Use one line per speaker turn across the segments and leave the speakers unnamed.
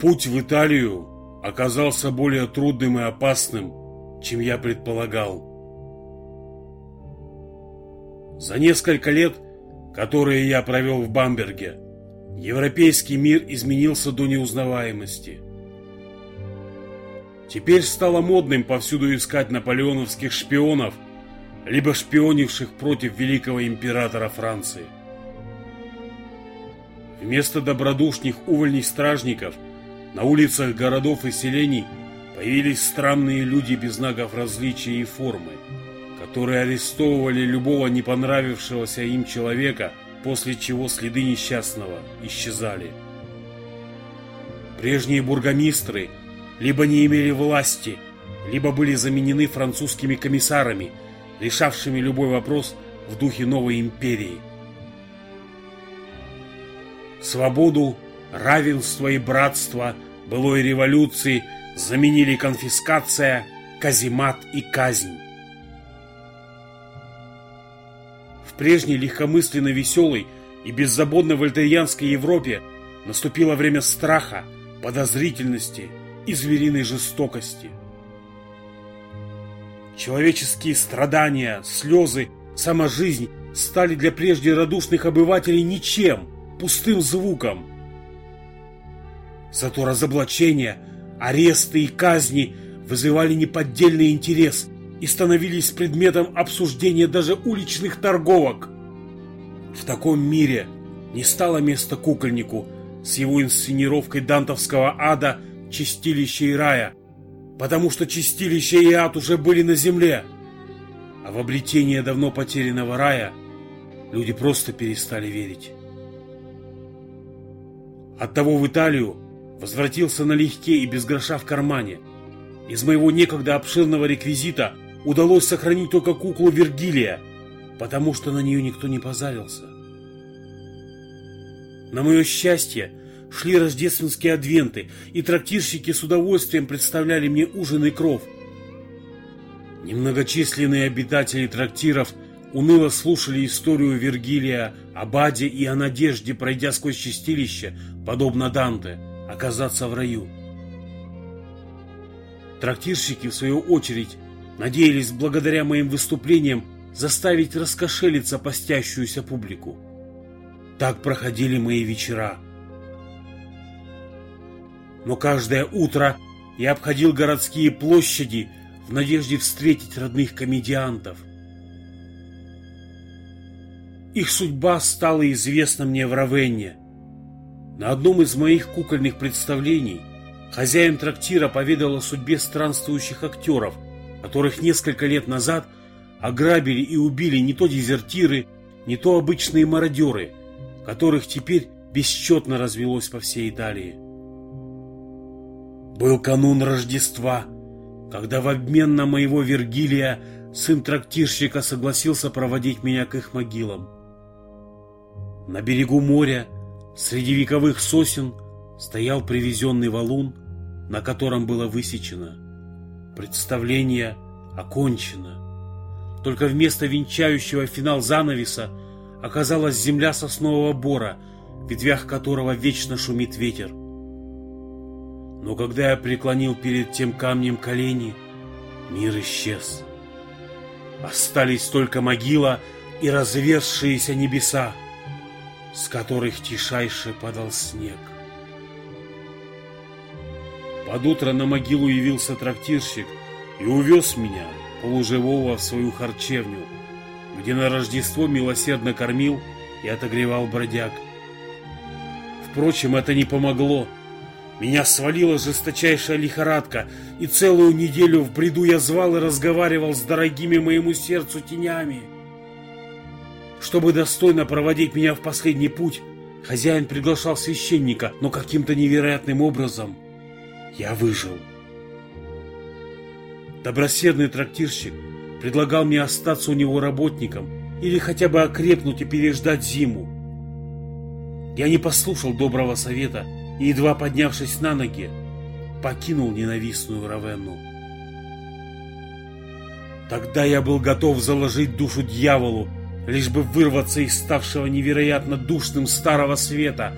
Путь в Италию оказался более трудным и опасным, чем я предполагал. За несколько лет, которые я провел в Бамберге, европейский мир изменился до неузнаваемости. Теперь стало модным повсюду искать наполеоновских шпионов, либо шпионивших против великого императора Франции. Вместо добродушных увольней стражников на улицах городов и селений появились странные люди без знаков различия и формы – которые арестовывали любого не понравившегося им человека, после чего следы несчастного исчезали. Прежние бургомистры либо не имели власти, либо были заменены французскими комиссарами, решавшими любой вопрос в духе новой империи. Свободу, равенство и братство былой революции заменили конфискация, каземат и казнь. прежней легкомысленно веселой и беззаботной вольтерьянской Европе наступило время страха, подозрительности и звериной жестокости. Человеческие страдания, слезы, сама жизнь стали для прежде радушных обывателей ничем, пустым звуком. Зато разоблачения, аресты и казни вызывали неподдельный интерес – и становились предметом обсуждения даже уличных торговок. В таком мире не стало места кукольнику с его инсценировкой дантовского ада «Чистилище и рая», потому что чистилище и ад уже были на земле, а в обретение давно потерянного рая люди просто перестали верить. Оттого в Италию возвратился налегке и без гроша в кармане. Из моего некогда обширного реквизита – удалось сохранить только куклу Вергилия, потому что на нее никто не позарился. На мое счастье, шли рождественские адвенты, и трактирщики с удовольствием представляли мне ужин и кров. Немногочисленные обитатели трактиров уныло слушали историю Вергилия о Баде и о надежде, пройдя сквозь чистилище, подобно Данте, оказаться в раю. Трактирщики, в свою очередь, надеялись благодаря моим выступлениям заставить раскошелиться постящуюся публику. Так проходили мои вечера. Но каждое утро я обходил городские площади в надежде встретить родных комедиантов. Их судьба стала известна мне в Равенне. На одном из моих кукольных представлений хозяин трактира поведал о судьбе странствующих актеров – которых несколько лет назад ограбили и убили не то дезертиры, не то обычные мародеры, которых теперь бесчетно развелось по всей Италии. Был канун Рождества, когда в обмен на моего Вергилия сын трактирщика согласился проводить меня к их могилам. На берегу моря, среди вековых сосен, стоял привезенный валун, на котором было высечено – Представление окончено. Только вместо венчающего финал занавеса оказалась земля соснового бора, в ветвях которого вечно шумит ветер. Но когда я преклонил перед тем камнем колени, мир исчез. Остались только могила и разверзшиеся небеса, с которых тишайше падал снег. Под утро на могилу явился трактирщик и увез меня, полуживого, в свою харчевню, где на Рождество милосердно кормил и отогревал бродяг. Впрочем, это не помогло. Меня свалила жесточайшая лихорадка, и целую неделю в бреду я звал и разговаривал с дорогими моему сердцу тенями. Чтобы достойно проводить меня в последний путь, хозяин приглашал священника, но каким-то невероятным образом – я выжил. Добросердный трактирщик предлагал мне остаться у него работником или хотя бы окрепнуть и переждать зиму. Я не послушал доброго совета и, едва поднявшись на ноги, покинул ненавистную Равенну. Тогда я был готов заложить душу дьяволу, лишь бы вырваться из ставшего невероятно душным старого света.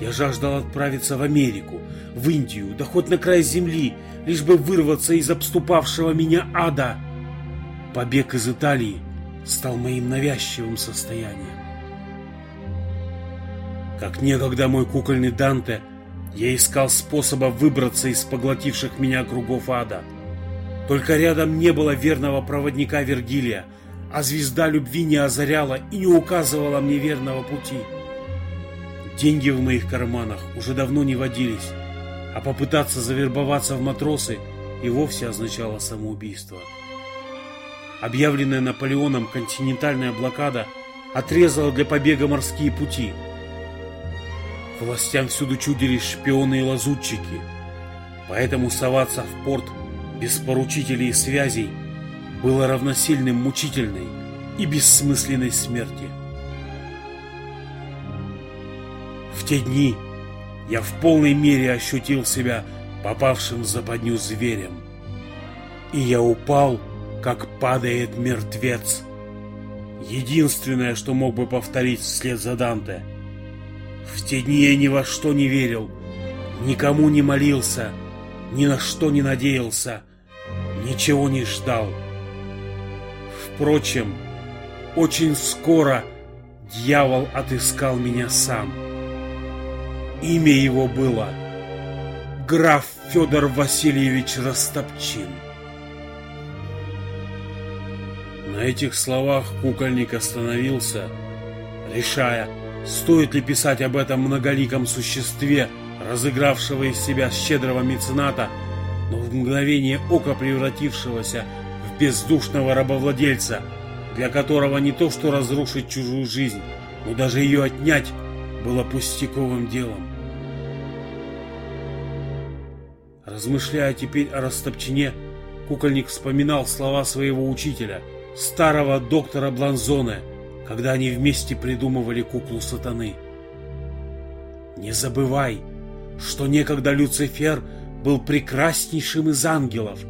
Я жаждал отправиться в Америку, в Индию, да хоть на край земли, лишь бы вырваться из обступавшего меня ада. Побег из Италии стал моим навязчивым состоянием. Как некогда мой кукольный Данте, я искал способа выбраться из поглотивших меня кругов ада. Только рядом не было верного проводника Вергилия, а звезда любви не озаряла и не указывала мне верного пути. Деньги в моих карманах уже давно не водились, а попытаться завербоваться в матросы и вовсе означало самоубийство. Объявленная Наполеоном континентальная блокада отрезала для побега морские пути. Властям всюду чудились шпионы и лазутчики, поэтому соваться в порт без поручителей и связей было равносильным мучительной и бессмысленной смерти. В те дни я в полной мере ощутил себя попавшим в западню зверем. И я упал, как падает мертвец. Единственное, что мог бы повторить вслед за Данте. В те дни я ни во что не верил, никому не молился, ни на что не надеялся, ничего не ждал. Впрочем, очень скоро дьявол отыскал меня сам. Имя его было граф Федор Васильевич Растопчин. На этих словах кукольник остановился, решая, стоит ли писать об этом многоликом существе, разыгравшего из себя щедрого мецената, но в мгновение ока превратившегося бездушного рабовладельца, для которого не то что разрушить чужую жизнь, но даже ее отнять было пустяковым делом. Размышляя теперь о Растопчине, кукольник вспоминал слова своего учителя, старого доктора Бланзоне, когда они вместе придумывали куклу сатаны. Не забывай, что некогда Люцифер был прекраснейшим из ангелов,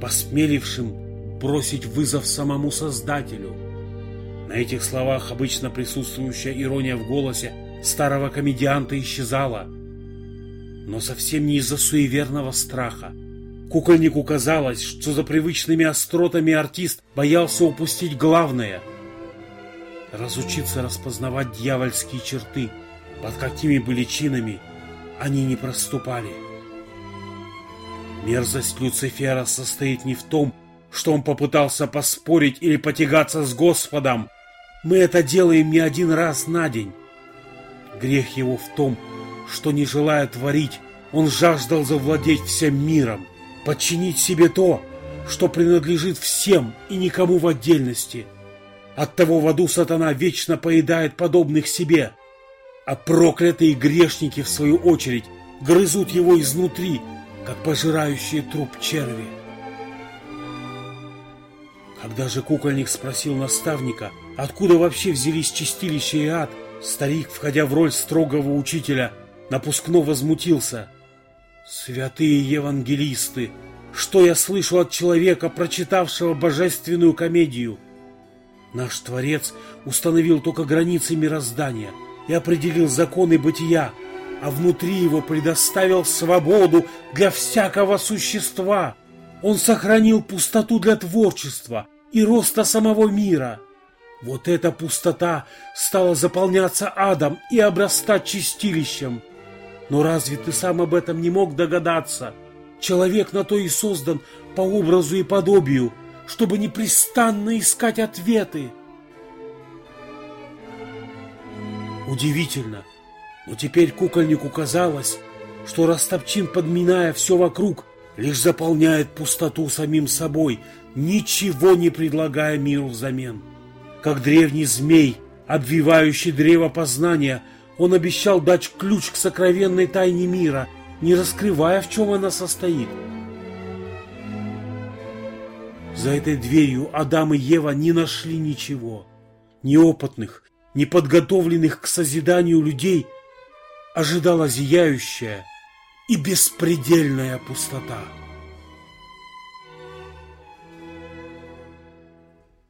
посмелившим бросить вызов самому Создателю. На этих словах обычно присутствующая ирония в голосе старого комедианта исчезала – но совсем не из-за суеверного страха. Кукольнику казалось, что за привычными остротами артист боялся упустить главное — разучиться распознавать дьявольские черты, под какими бы личинами они не проступали. Мерзость Люцифера состоит не в том, что он попытался поспорить или потягаться с Господом. Мы это делаем не один раз на день. Грех его в том, что, не желая творить, он жаждал завладеть всем миром, подчинить себе то, что принадлежит всем и никому в отдельности. Оттого в аду сатана вечно поедает подобных себе, а проклятые грешники, в свою очередь, грызут его изнутри, как пожирающие труп черви. Когда же кукольник спросил наставника, откуда вообще взялись чистилище и ад, старик, входя в роль строгого учителя, напускно возмутился. Святые евангелисты, что я слышу от человека, прочитавшего божественную комедию? Наш Творец установил только границы мироздания и определил законы бытия, а внутри его предоставил свободу для всякого существа. Он сохранил пустоту для творчества и роста самого мира. Вот эта пустота стала заполняться адом и обрастать чистилищем – но разве ты сам об этом не мог догадаться? Человек на то и создан по образу и подобию, чтобы непрестанно искать ответы. Удивительно, но теперь кукольнику казалось, что Растопчин, подминая все вокруг, лишь заполняет пустоту самим собой, ничего не предлагая миру взамен. Как древний змей, обвивающий древо познания – он обещал дать ключ к сокровенной тайне мира, не раскрывая, в чем она состоит. За этой дверью Адам и Ева не нашли ничего. Неопытных, неподготовленных к созиданию людей ожидала зияющая и беспредельная пустота.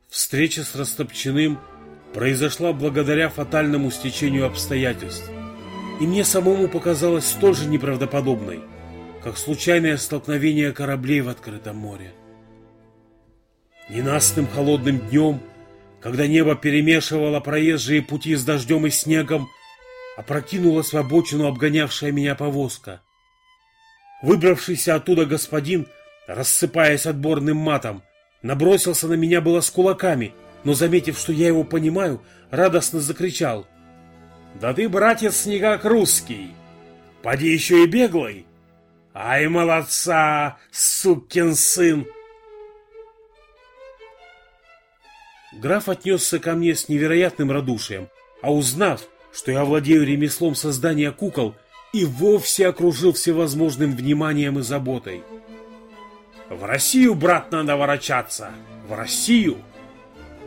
Встреча с Растопчиным – произошла благодаря фатальному стечению обстоятельств. и мне самому показалась столь же неправдоподобной, как случайное столкновение кораблей в открытом море. Ненастным холодным днем, когда небо перемешивало проезжие пути с дождем и снегом, опрокинулась в обочину обгонявшая меня повозка. Выбравшийся оттуда господин, рассыпаясь отборным матом, набросился на меня было с кулаками, но, заметив, что я его понимаю, радостно закричал. «Да ты, братец, не как русский! Поди еще и беглый! Ай, молодца, сукин сын!» Граф отнесся ко мне с невероятным радушием, а узнав, что я владею ремеслом создания кукол, и вовсе окружил всевозможным вниманием и заботой. В Россию, брат, надо ворочаться. В Россию.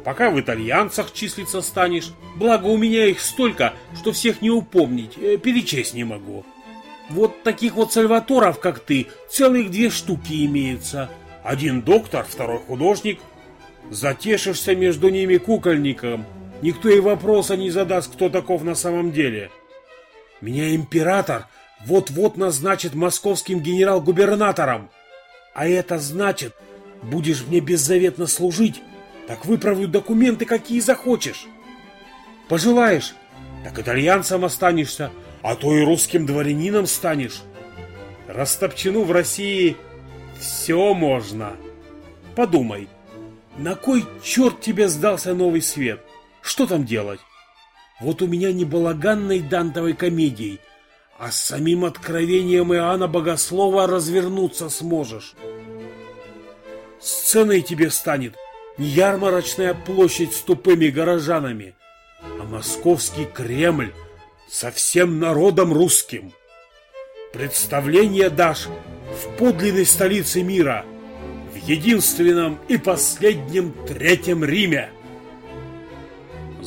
Пока в итальянцах числиться станешь, благо у меня их столько, что всех не упомнить, э, перечесть не могу. Вот таких вот сальваторов, как ты, целых две штуки имеются. Один доктор, второй художник. Затешишься между ними кукольником. Никто и вопроса не задаст, кто таков на самом деле. Меня император вот-вот назначит московским генерал-губернатором. А это значит, будешь мне беззаветно служить, так выправлю документы, какие захочешь. Пожелаешь, так итальянцем останешься, а то и русским дворянином станешь. Растопчину в России все можно. Подумай, на кой черт тебе сдался новый свет? Что там делать? Вот у меня не балаганной дантовой комедией, а с самим откровением Иоанна Богослова развернуться сможешь. Сценой тебе станет не ярмарочная площадь с тупыми горожанами, а московский Кремль со всем народом русским. Представление дашь в подлинной столице мира, в единственном и последнем Третьем Риме.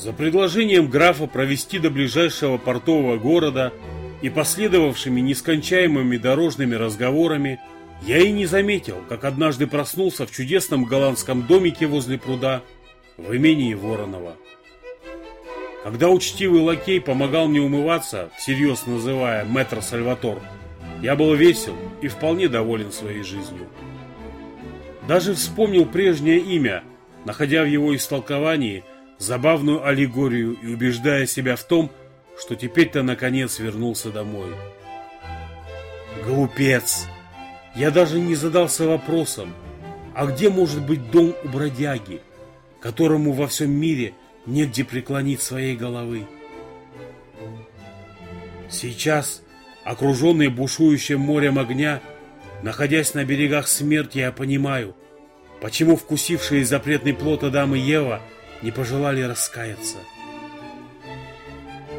За предложением графа провести до ближайшего портового города и последовавшими нескончаемыми дорожными разговорами я и не заметил, как однажды проснулся в чудесном голландском домике возле пруда в имении Воронова. Когда учтивый лакей помогал мне умываться, всерьез называя мэтр Сальватор, я был весел и вполне доволен своей жизнью. Даже вспомнил прежнее имя, находя в его истолковании забавную аллегорию и убеждая себя в том, что теперь-то наконец вернулся домой. Глупец! Я даже не задался вопросом, а где может быть дом у бродяги, которому во всем мире негде преклонить своей головы? Сейчас, окруженный бушующим морем огня, находясь на берегах смерти, я понимаю, почему вкусившие запретный плод Адам и Ева не пожелали раскаяться.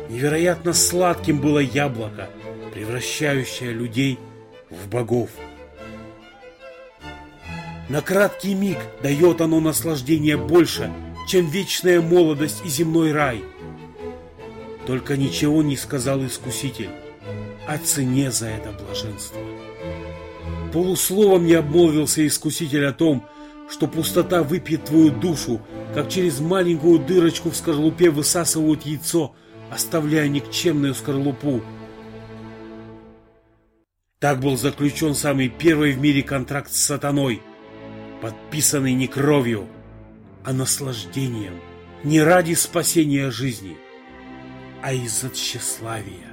Невероятно сладким было яблоко, превращающее людей в богов. На краткий миг дает оно наслаждение больше, чем вечная молодость и земной рай. Только ничего не сказал искуситель о цене за это блаженство. Полусловом не обмолвился искуситель о том, что пустота выпьет твою душу, как через маленькую дырочку в скорлупе высасывают яйцо, оставляя никчемную скорлупу. Так был заключен самый первый в мире контракт с сатаной – подписанный не кровью, а наслаждением, не ради спасения жизни, а из-за тщеславия.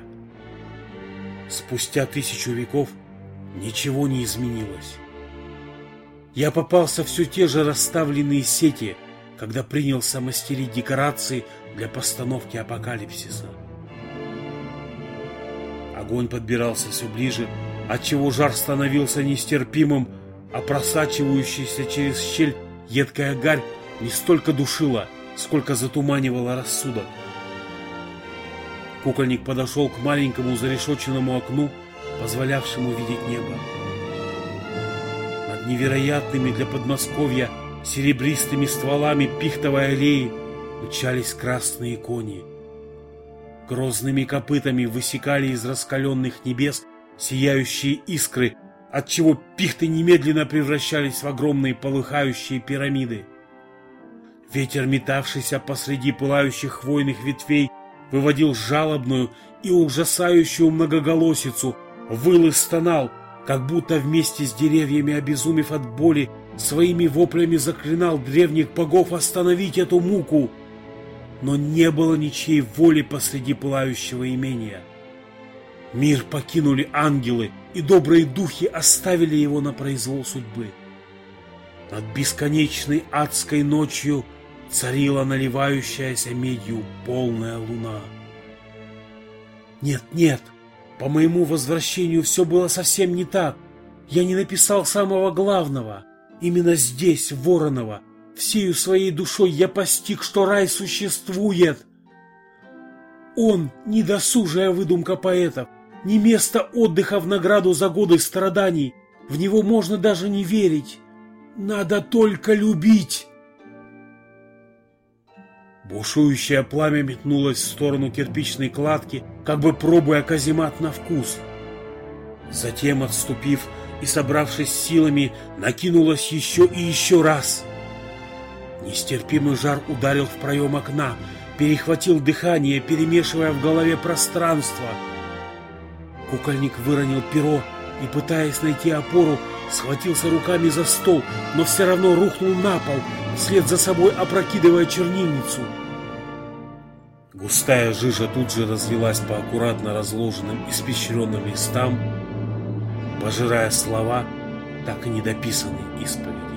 Спустя тысячу веков ничего не изменилось. Я попался все те же расставленные сети, когда принялся мастерить декорации для постановки апокалипсиса. Огонь подбирался все ближе, отчего жар становился нестерпимым, а просачивающаяся через щель едкая гарь не столько душила, сколько затуманивала рассудок. Кукольник подошел к маленькому зарешоченному окну, позволявшему видеть небо. Над невероятными для Подмосковья серебристыми стволами пихтовой аллеи мчались красные кони. Грозными копытами высекали из раскаленных небес сияющие искры отчего пихты немедленно превращались в огромные полыхающие пирамиды. Ветер, метавшийся посреди пылающих хвойных ветвей, выводил жалобную, и ужасающую многоголосицу, выл и стонал, как будто вместе с деревьями, обезумев от боли, своими воплями заклинал древних богов остановить эту муку. Но не было ничьей воли посреди пылающего имения. Мир покинули ангелы, и добрые духи оставили его на произвол судьбы. Над бесконечной адской ночью царила наливающаяся медью полная луна. Нет, нет, по моему возвращению все было совсем не так. Я не написал самого главного. Именно здесь, в Вороново, всею своей душой я постиг, что рай существует. Он — недосужая выдумка поэтов, не место отдыха в награду за годы страданий. В него можно даже не верить. Надо только любить. Бушующее пламя метнулось в сторону кирпичной кладки, как бы пробуя каземат на вкус. Затем, отступив и собравшись силами, накинулось еще и еще раз. Нестерпимый жар ударил в проем окна, перехватил дыхание, перемешивая в голове пространство. Кукольник выронил перо и, пытаясь найти опору, схватился руками за стол, но все равно рухнул на пол, вслед за собой опрокидывая чернильницу. Густая жижа тут же разлилась по аккуратно разложенным испещренным листам, пожирая слова, так и недописанной исповеди.